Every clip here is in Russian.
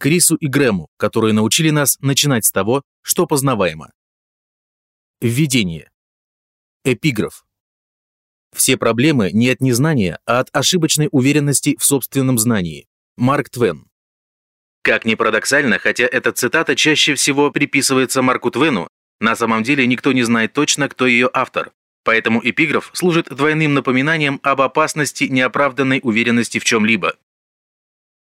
Крису и Грэму, которые научили нас начинать с того, что познаваемо. Введение. Эпиграф. Все проблемы не от незнания, а от ошибочной уверенности в собственном знании. Марк Твен. Как ни парадоксально, хотя эта цитата чаще всего приписывается Марку Твену, на самом деле никто не знает точно, кто ее автор. Поэтому эпиграф служит двойным напоминанием об опасности неоправданной уверенности в чем-либо.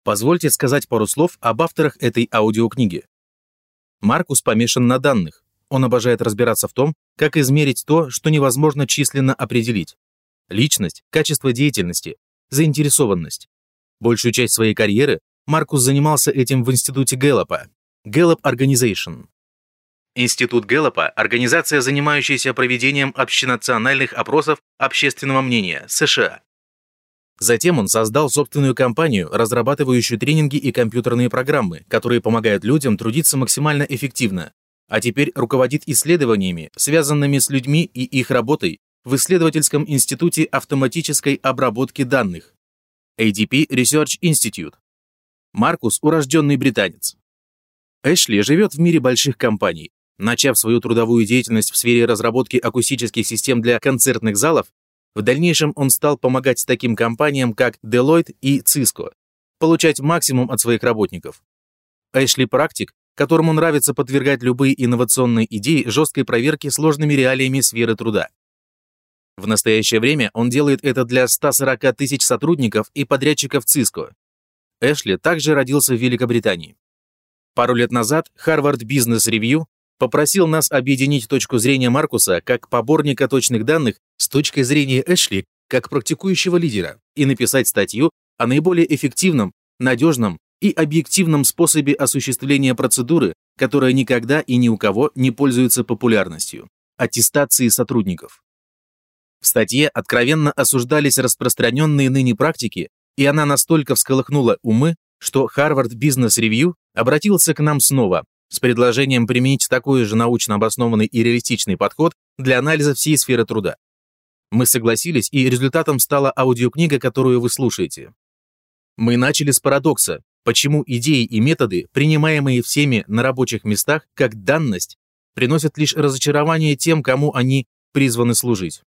Позвольте сказать пару слов об авторах этой аудиокниги. Маркус помешан на данных. Он обожает разбираться в том, как измерить то, что невозможно численно определить. Личность, качество деятельности, заинтересованность. Большую часть своей карьеры Маркус занимался этим в институте Гэллопа, Gallup Organization. Институт Гэллопа – организация, занимающаяся проведением общенациональных опросов общественного мнения США. Затем он создал собственную компанию, разрабатывающую тренинги и компьютерные программы, которые помогают людям трудиться максимально эффективно, а теперь руководит исследованиями, связанными с людьми и их работой в исследовательском институте автоматической обработки данных ADP Research Institute. Маркус – урожденный британец. Эшли живет в мире больших компаний. Начав свою трудовую деятельность в сфере разработки акустических систем для концертных залов, в дальнейшем он стал помогать таким компаниям, как Deloitte и Cisco, получать максимум от своих работников. Эшли – практик, которому нравится подвергать любые инновационные идеи жесткой проверке сложными реалиями сферы труда. В настоящее время он делает это для 140 тысяч сотрудников и подрядчиков Cisco, Эшли также родился в Великобритании. Пару лет назад Harvard Business Review попросил нас объединить точку зрения Маркуса как поборника точных данных с точкой зрения Эшли как практикующего лидера и написать статью о наиболее эффективном, надежном и объективном способе осуществления процедуры, которая никогда и ни у кого не пользуется популярностью – аттестации сотрудников. В статье откровенно осуждались распространенные ныне практики, и она настолько всколыхнула умы, что Harvard Business Review обратился к нам снова с предложением применить такой же научно обоснованный и реалистичный подход для анализа всей сферы труда. Мы согласились, и результатом стала аудиокнига, которую вы слушаете. Мы начали с парадокса, почему идеи и методы, принимаемые всеми на рабочих местах как данность, приносят лишь разочарование тем, кому они призваны служить.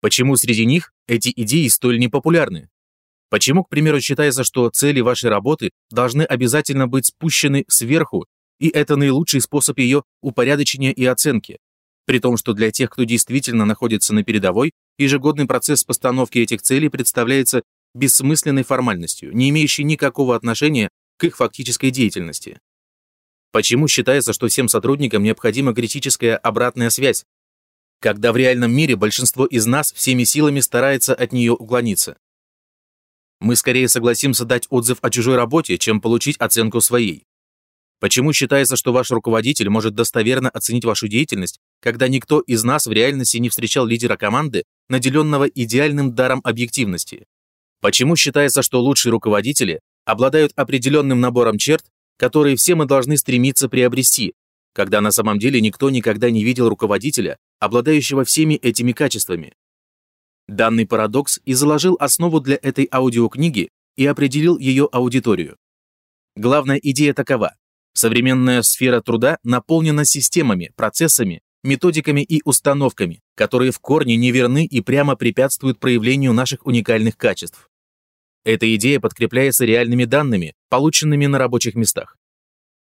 Почему среди них эти идеи столь непопулярны? Почему, к примеру, считается, что цели вашей работы должны обязательно быть спущены сверху, и это наилучший способ ее упорядочения и оценки? При том, что для тех, кто действительно находится на передовой, ежегодный процесс постановки этих целей представляется бессмысленной формальностью, не имеющей никакого отношения к их фактической деятельности. Почему считается, что всем сотрудникам необходима критическая обратная связь, когда в реальном мире большинство из нас всеми силами старается от нее уклониться? Мы скорее согласимся дать отзыв о чужой работе, чем получить оценку своей. Почему считается, что ваш руководитель может достоверно оценить вашу деятельность, когда никто из нас в реальности не встречал лидера команды, наделенного идеальным даром объективности? Почему считается, что лучшие руководители обладают определенным набором черт, которые все мы должны стремиться приобрести, когда на самом деле никто никогда не видел руководителя, обладающего всеми этими качествами? Данный парадокс и заложил основу для этой аудиокниги и определил ее аудиторию. Главная идея такова. Современная сфера труда наполнена системами, процессами, методиками и установками, которые в корне неверны и прямо препятствуют проявлению наших уникальных качеств. Эта идея подкрепляется реальными данными, полученными на рабочих местах.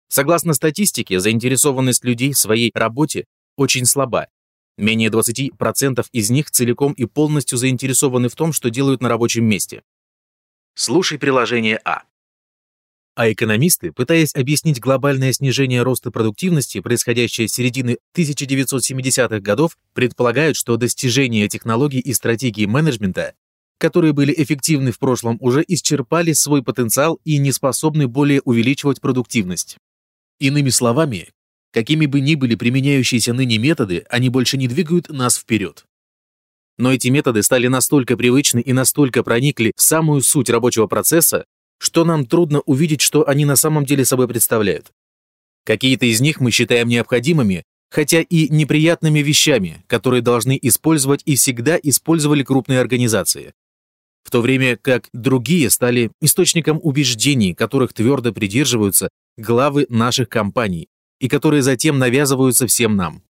Согласно статистике, заинтересованность людей в своей работе очень слаба, Менее 20% из них целиком и полностью заинтересованы в том, что делают на рабочем месте. Слушай приложение А. А экономисты, пытаясь объяснить глобальное снижение роста продуктивности, происходящее с середины 1970-х годов, предполагают, что достижения технологий и стратегий менеджмента, которые были эффективны в прошлом, уже исчерпали свой потенциал и не способны более увеличивать продуктивность. Иными словами, Какими бы ни были применяющиеся ныне методы, они больше не двигают нас вперед. Но эти методы стали настолько привычны и настолько проникли в самую суть рабочего процесса, что нам трудно увидеть, что они на самом деле собой представляют. Какие-то из них мы считаем необходимыми, хотя и неприятными вещами, которые должны использовать и всегда использовали крупные организации. в то время как другие стали источником убеждений, которых твердо придерживаются главы наших компаний и которые затем навязываются всем нам.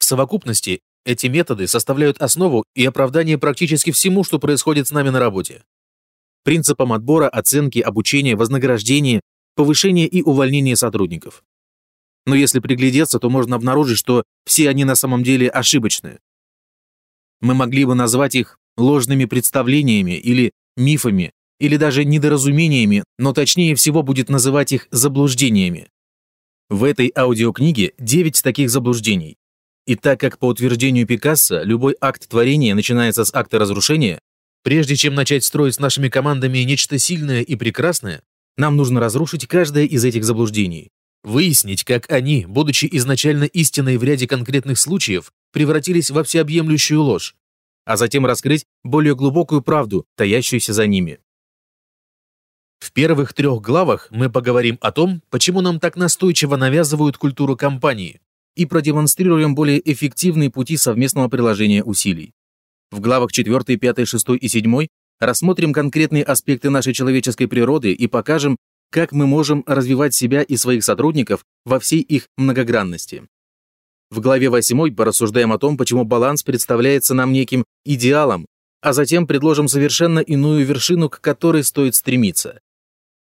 В совокупности эти методы составляют основу и оправдание практически всему, что происходит с нами на работе. Принципам отбора, оценки, обучения, вознаграждения, повышения и увольнения сотрудников. Но если приглядеться, то можно обнаружить, что все они на самом деле ошибочны. Мы могли бы назвать их ложными представлениями или мифами, или даже недоразумениями, но точнее всего будет называть их заблуждениями. В этой аудиокниге 9 таких заблуждений. И так как по утверждению Пикассо любой акт творения начинается с акта разрушения, прежде чем начать строить с нашими командами нечто сильное и прекрасное, нам нужно разрушить каждое из этих заблуждений. Выяснить, как они, будучи изначально истиной в ряде конкретных случаев, превратились во всеобъемлющую ложь, а затем раскрыть более глубокую правду, таящуюся за ними. В первых трех главах мы поговорим о том, почему нам так настойчиво навязывают культуру компании и продемонстрируем более эффективные пути совместного приложения усилий. В главах 4, 5, 6 и 7 рассмотрим конкретные аспекты нашей человеческой природы и покажем, как мы можем развивать себя и своих сотрудников во всей их многогранности. В главе 8 порассуждаем о том, почему баланс представляется нам неким идеалом, а затем предложим совершенно иную вершину, к которой стоит стремиться.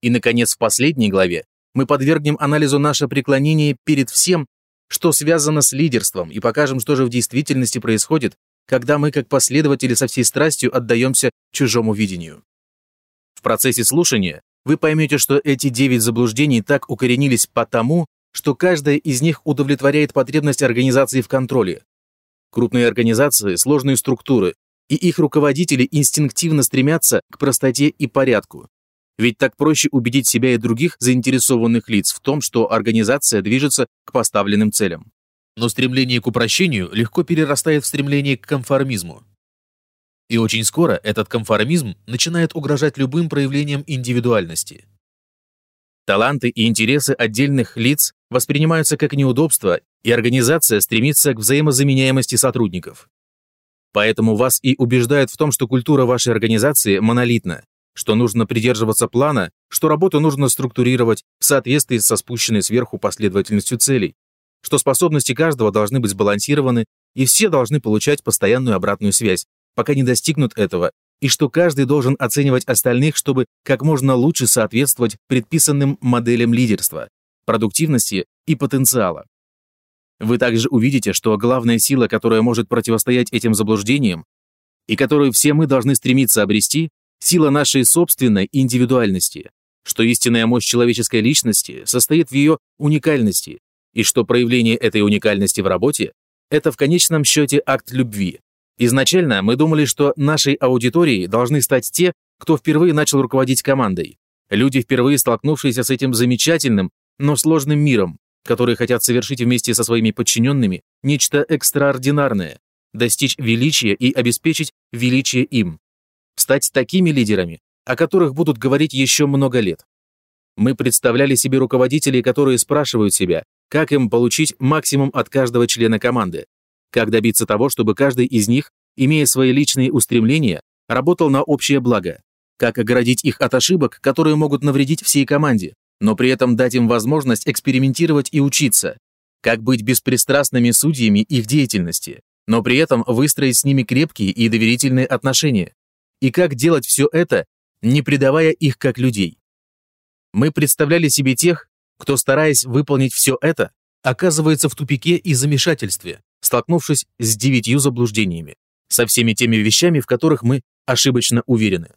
И, наконец, в последней главе мы подвергнем анализу наше преклонение перед всем, что связано с лидерством, и покажем, что же в действительности происходит, когда мы, как последователи, со всей страстью отдаемся чужому видению. В процессе слушания вы поймете, что эти девять заблуждений так укоренились потому, что каждая из них удовлетворяет потребность организации в контроле. Крупные организации, сложные структуры, и их руководители инстинктивно стремятся к простоте и порядку. Ведь так проще убедить себя и других заинтересованных лиц в том, что организация движется к поставленным целям. Но стремление к упрощению легко перерастает в стремление к конформизму. И очень скоро этот конформизм начинает угрожать любым проявлениям индивидуальности. Таланты и интересы отдельных лиц воспринимаются как неудобство, и организация стремится к взаимозаменяемости сотрудников. Поэтому вас и убеждают в том, что культура вашей организации монолитна, что нужно придерживаться плана, что работу нужно структурировать в соответствии со спущенной сверху последовательностью целей, что способности каждого должны быть сбалансированы, и все должны получать постоянную обратную связь, пока не достигнут этого, и что каждый должен оценивать остальных, чтобы как можно лучше соответствовать предписанным моделям лидерства, продуктивности и потенциала. Вы также увидите, что главная сила, которая может противостоять этим заблуждениям, и которую все мы должны стремиться обрести, сила нашей собственной индивидуальности, что истинная мощь человеческой личности состоит в ее уникальности, и что проявление этой уникальности в работе – это в конечном счете акт любви, Изначально мы думали, что нашей аудиторией должны стать те, кто впервые начал руководить командой. Люди, впервые столкнувшиеся с этим замечательным, но сложным миром, которые хотят совершить вместе со своими подчиненными нечто экстраординарное, достичь величия и обеспечить величие им. Стать такими лидерами, о которых будут говорить еще много лет. Мы представляли себе руководителей, которые спрашивают себя, как им получить максимум от каждого члена команды, как добиться того, чтобы каждый из них, имея свои личные устремления, работал на общее благо? Как оградить их от ошибок, которые могут навредить всей команде, но при этом дать им возможность экспериментировать и учиться? Как быть беспристрастными судьями их деятельности, но при этом выстроить с ними крепкие и доверительные отношения? И как делать все это, не предавая их как людей? Мы представляли себе тех, кто, стараясь выполнить все это, оказывается в тупике и замешательстве, столкнувшись с девятью заблуждениями, со всеми теми вещами, в которых мы ошибочно уверены.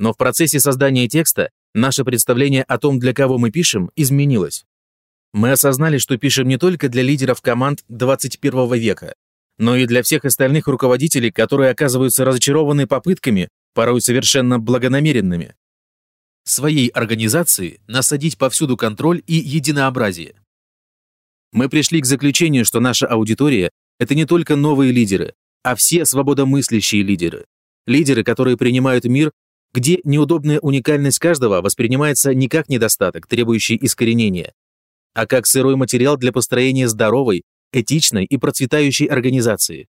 Но в процессе создания текста наше представление о том, для кого мы пишем, изменилось. Мы осознали, что пишем не только для лидеров команд 21 века, но и для всех остальных руководителей, которые оказываются разочарованы попытками, порой совершенно благонамеренными, своей организации насадить повсюду контроль и единообразие. Мы пришли к заключению, что наша аудитория это не только новые лидеры, а все свободомыслящие лидеры. Лидеры, которые принимают мир, где неудобная уникальность каждого воспринимается не как недостаток, требующий искоренения, а как сырой материал для построения здоровой, этичной и процветающей организации.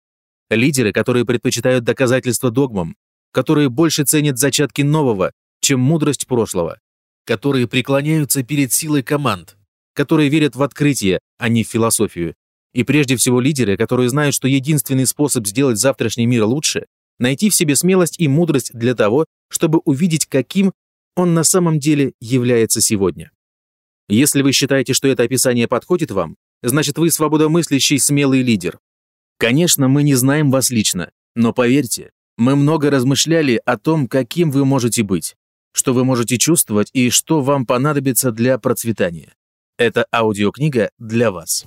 Лидеры, которые предпочитают доказательства догмам, которые больше ценят зачатки нового, чем мудрость прошлого, которые преклоняются перед силой команд, которые верят в открытие, а не в философию, и прежде всего лидеры, которые знают, что единственный способ сделать завтрашний мир лучше – найти в себе смелость и мудрость для того, чтобы увидеть, каким он на самом деле является сегодня. Если вы считаете, что это описание подходит вам, значит вы свободомыслящий смелый лидер. Конечно, мы не знаем вас лично, но поверьте, мы много размышляли о том, каким вы можете быть, что вы можете чувствовать и что вам понадобится для процветания. Это аудиокнига для вас.